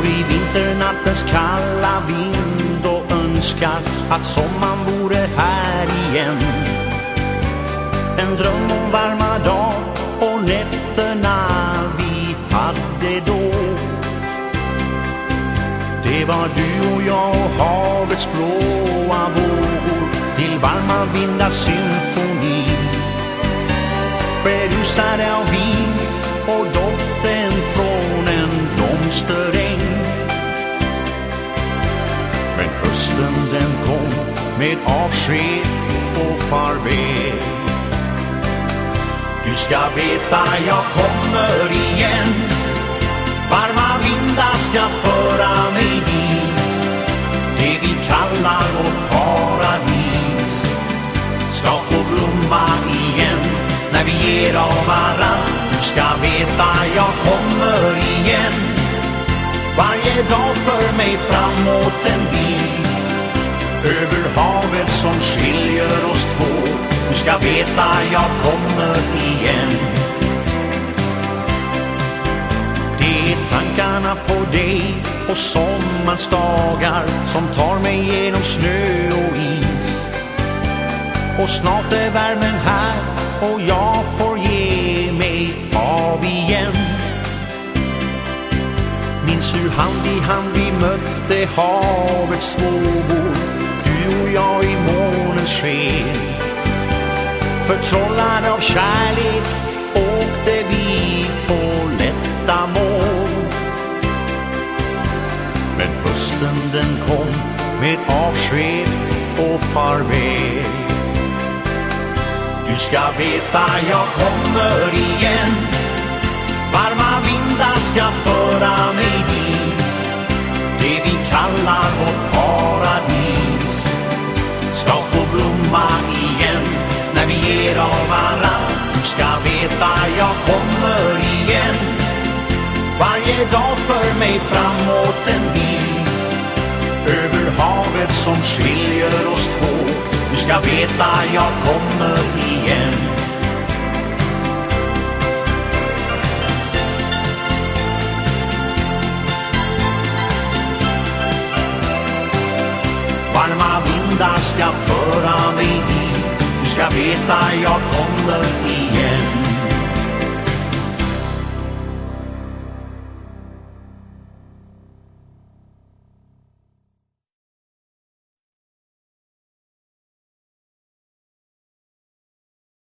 vinternattens kalla vind och önskar att sommaren vore här igen. En dröm om varma dag och nätterna vi hade då. Det var du och jag och havets blåa vågor till varma vindars symfoni. Berusade av vin och doften från en blomster hösten den kom med avsked och farväl. Du ska veta jag kommer igen. Varma vindar ska föra mig dit. Det vi kallar vårt paradis ska få blomma igen när vi ger av varann. Du ska veta jag kommer igen. Varje dag för mig framåt en bit. Över havet som skiljer oss två. Du ska veta jag kommer igen. Det är tankarna på dig och sommarens dagar som tar mig genom snö och is. Och snart är värmen här och jag får ge mig av igen. Minns hur hand i hand vi mötte havets vågor, du och jag i månens sken. Förtrollade av kärlek åkte vi på lätta mål. Men hösten den kom med avsked och farväl. Du ska veta jag kommer igen. Varma vindar ska föra mig dit. Ger av varann. Du ska veta jag kommer igen. Varje dag för mig framåt en bit. Över havet som skiljer oss två. Du ska veta jag kommer igen. Varma vindar ska föra mig jag ska veta jag kommer igen.